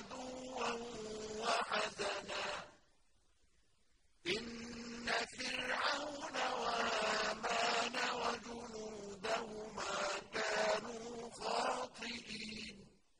اتخذوا